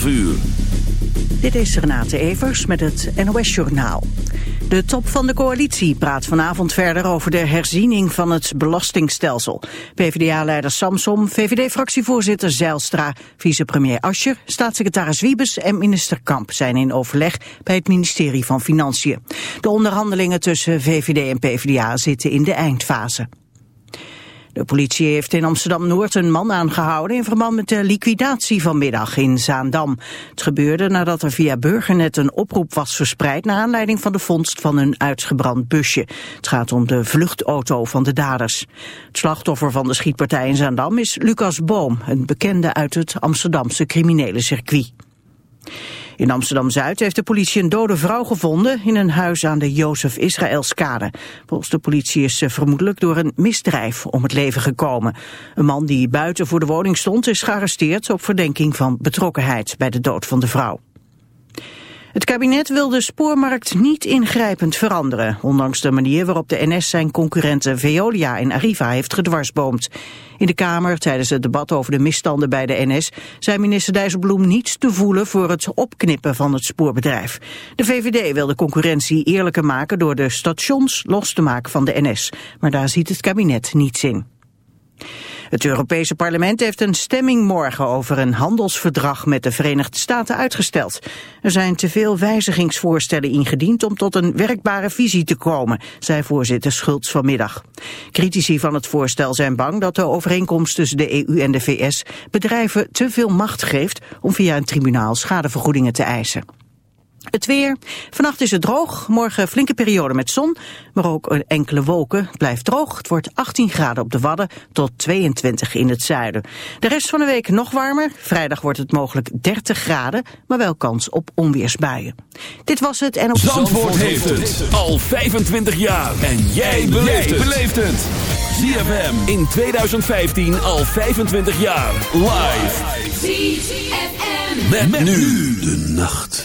12 uur. Dit is Renate Evers met het NOS Journaal. De top van de coalitie praat vanavond verder over de herziening van het belastingstelsel. PvdA-leider Samsom, VVD-fractievoorzitter Zijlstra, vicepremier Ascher, staatssecretaris Wiebes en minister Kamp zijn in overleg bij het ministerie van Financiën. De onderhandelingen tussen VVD en PvdA zitten in de eindfase. De politie heeft in Amsterdam-Noord een man aangehouden in verband met de liquidatie vanmiddag in Zaandam. Het gebeurde nadat er via Burgernet een oproep was verspreid naar aanleiding van de vondst van een uitgebrand busje. Het gaat om de vluchtauto van de daders. Het slachtoffer van de schietpartij in Zaandam is Lucas Boom, een bekende uit het Amsterdamse criminele circuit. In Amsterdam-Zuid heeft de politie een dode vrouw gevonden in een huis aan de Jozef Israëlskade. Volgens de politie is ze vermoedelijk door een misdrijf om het leven gekomen. Een man die buiten voor de woning stond is gearresteerd op verdenking van betrokkenheid bij de dood van de vrouw. Het kabinet wil de spoormarkt niet ingrijpend veranderen, ondanks de manier waarop de NS zijn concurrenten Veolia en Arriva heeft gedwarsboomd. In de Kamer, tijdens het debat over de misstanden bij de NS, zei minister Dijsselbloem niets te voelen voor het opknippen van het spoorbedrijf. De VVD wil de concurrentie eerlijker maken door de stations los te maken van de NS, maar daar ziet het kabinet niets in. Het Europese parlement heeft een stemming morgen over een handelsverdrag met de Verenigde Staten uitgesteld. Er zijn te veel wijzigingsvoorstellen ingediend om tot een werkbare visie te komen, zei voorzitter Schultz vanmiddag. Critici van het voorstel zijn bang dat de overeenkomst tussen de EU en de VS bedrijven te veel macht geeft om via een tribunaal schadevergoedingen te eisen. Het weer. Vannacht is het droog. Morgen flinke periode met zon, maar ook enkele wolken. Het blijft droog. Het wordt 18 graden op de Wadden tot 22 in het zuiden. De rest van de week nog warmer. Vrijdag wordt het mogelijk 30 graden, maar wel kans op onweersbuien. Dit was het en op Zandvoort heeft het al 25 jaar. En jij beleeft het. ZFM in 2015 al 25 jaar. Live. ZFM. Met, nu de nacht.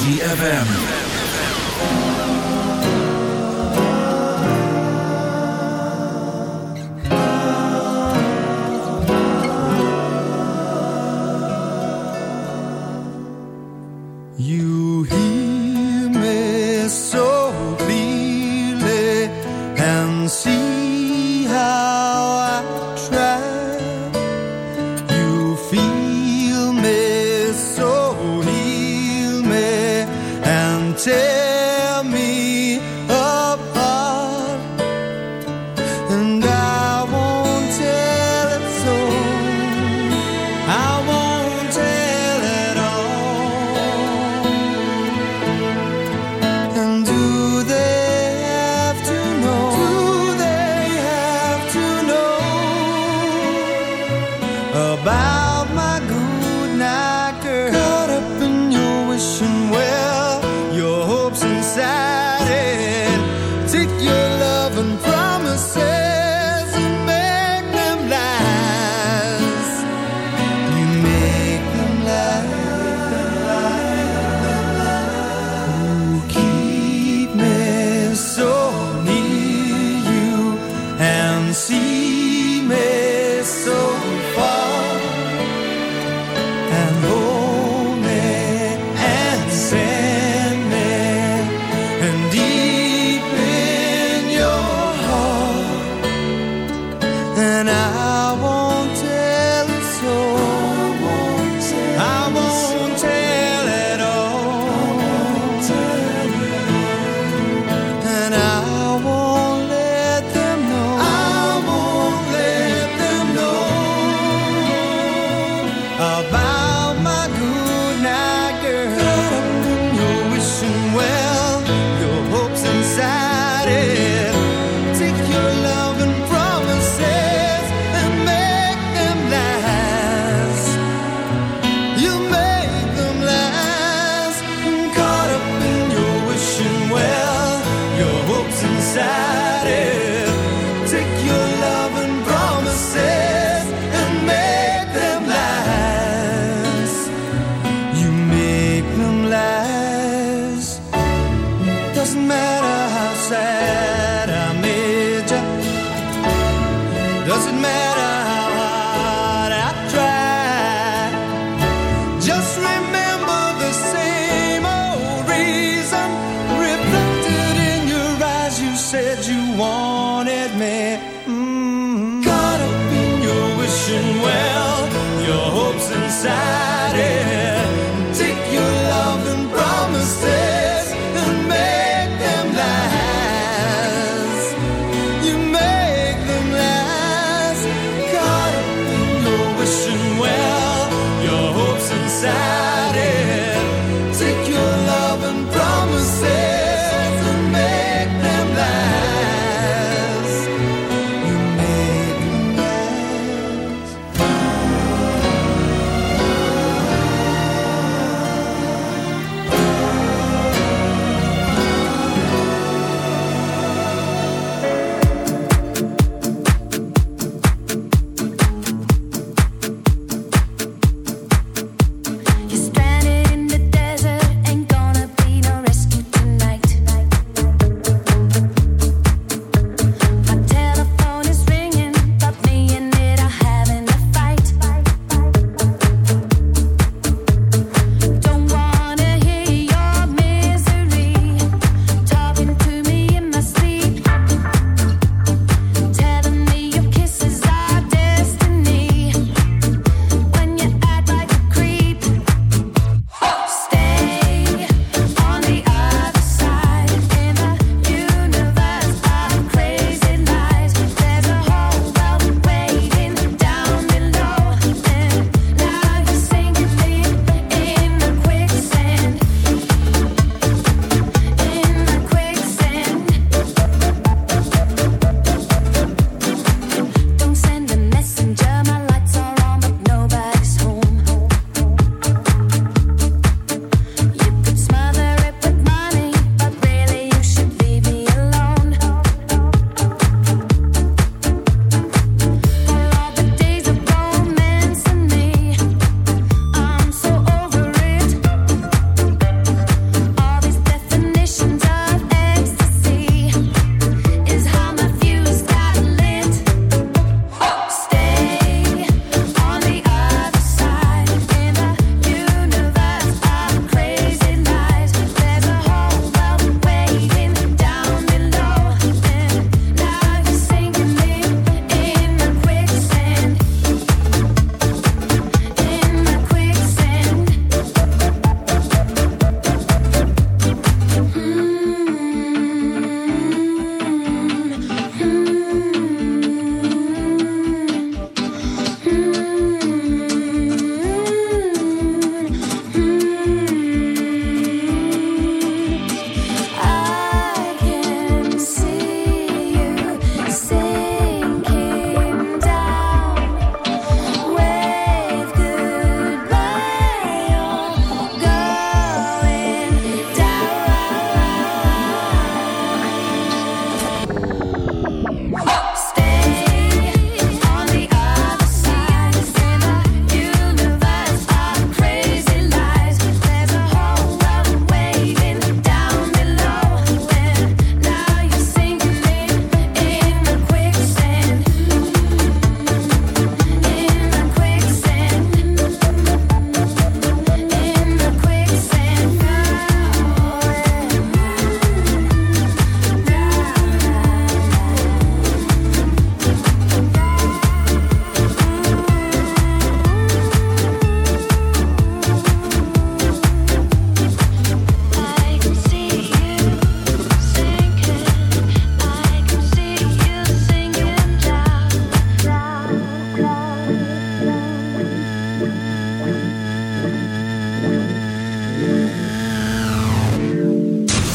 ZFM.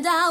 and I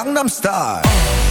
Gangnam Star.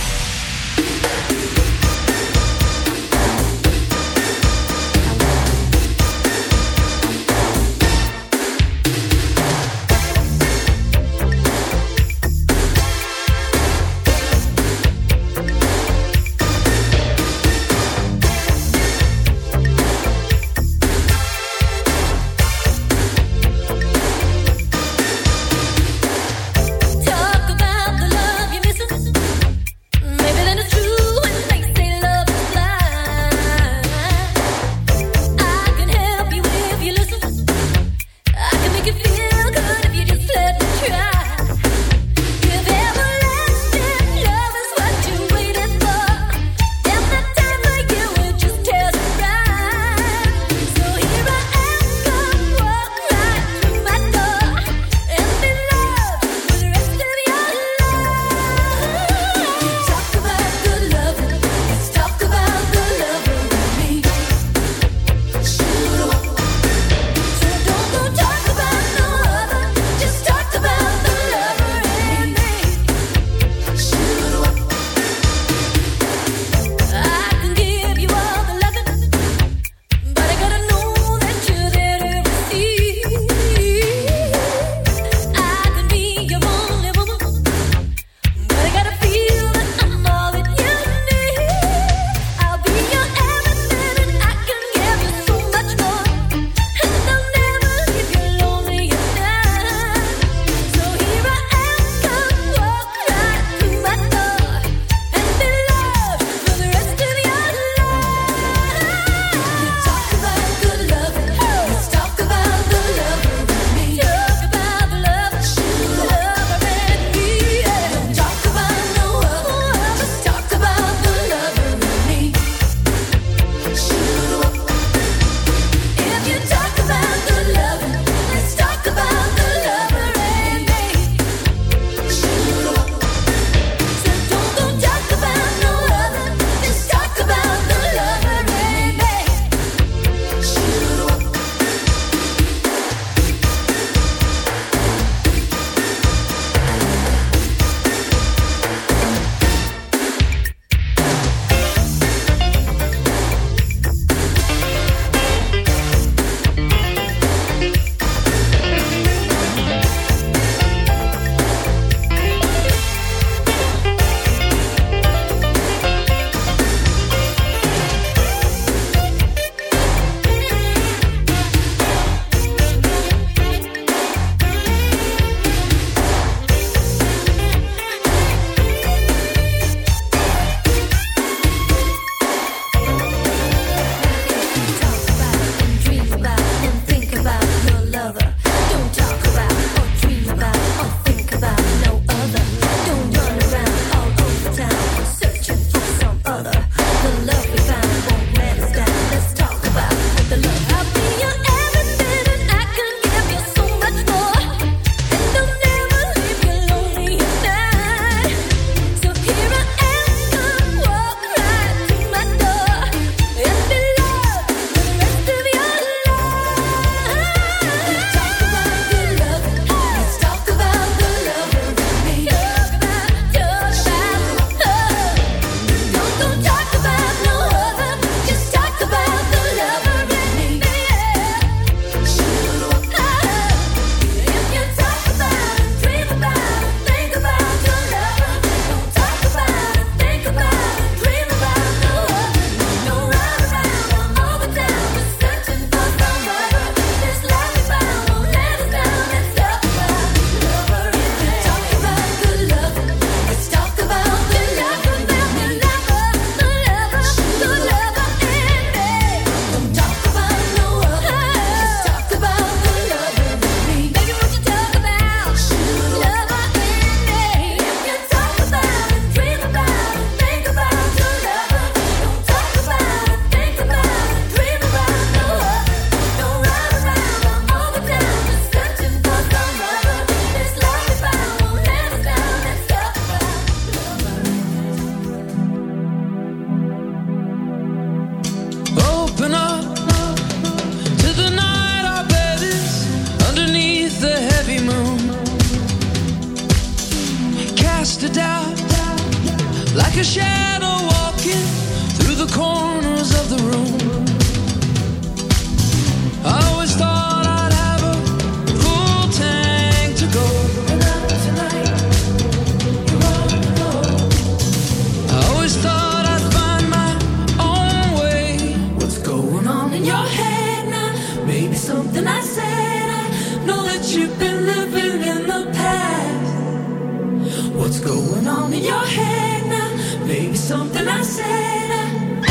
What's going on in your head now? Maybe something I said.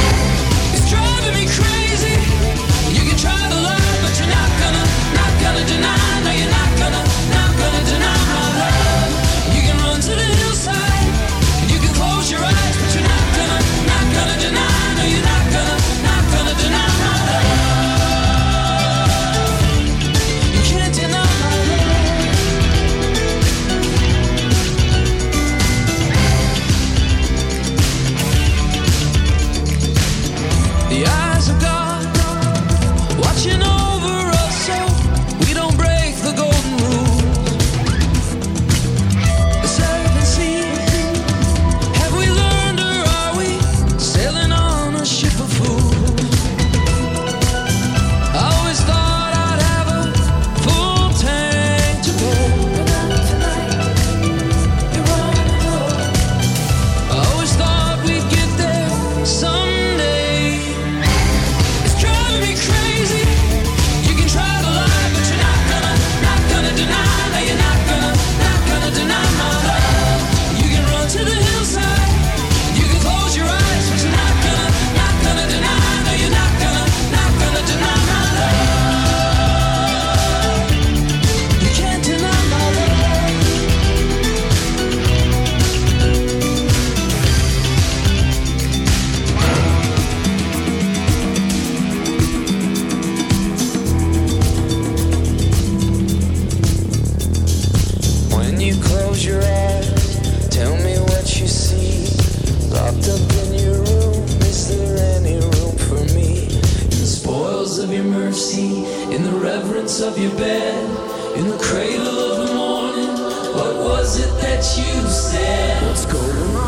It's driving me crazy. You can try to lie, but you're not gonna, not gonna deny. mercy, in the reverence of your bed, in the cradle of the morning. What was it that you said? What's going on?